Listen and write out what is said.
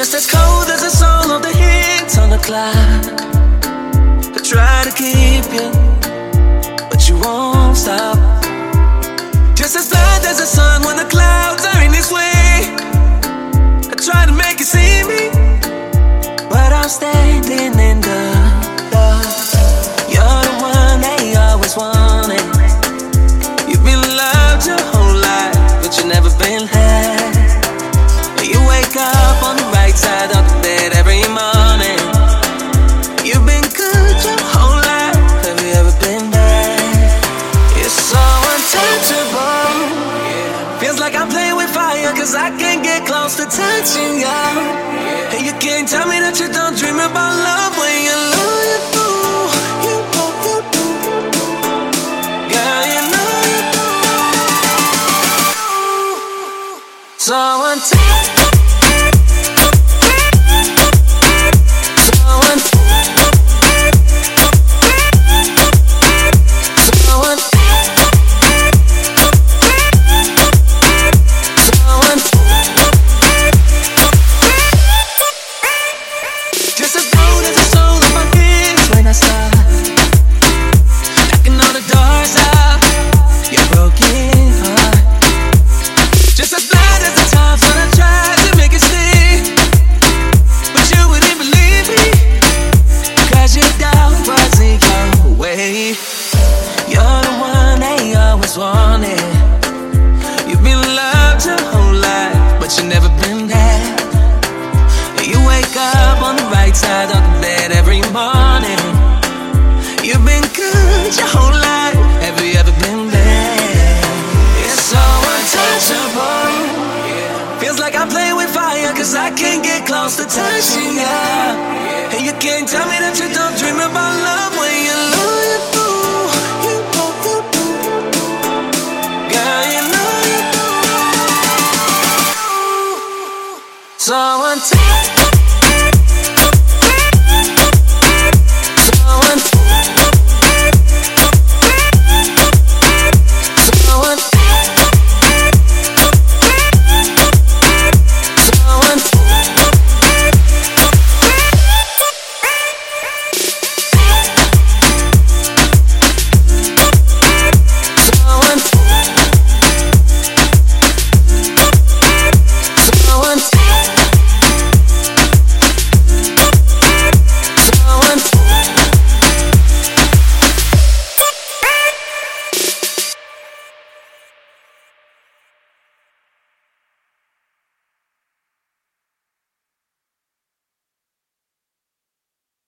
Just as cold as the song of the hits on the clock. I try to keep you, but you won't stop. Just as blind as the sun when the clouds are in its way. I try to make you see me, but I'll stay. Right side of bed every morning. You've been good your whole life. Have you ever been bad? You're so untouchable. Feels like I'm playing with fire, cause I can't get close to touching you. And you can't tell me that you don't dream about love when. You you do. So untouchable. You've been loved your whole life, but you never been there. You wake up on the right side of the bed every morning. You've been good your whole life. Have you ever been there? It's so untouchable. Feels like I'm playing with fire, cause I can't get close to touching you. And you can't tell me that you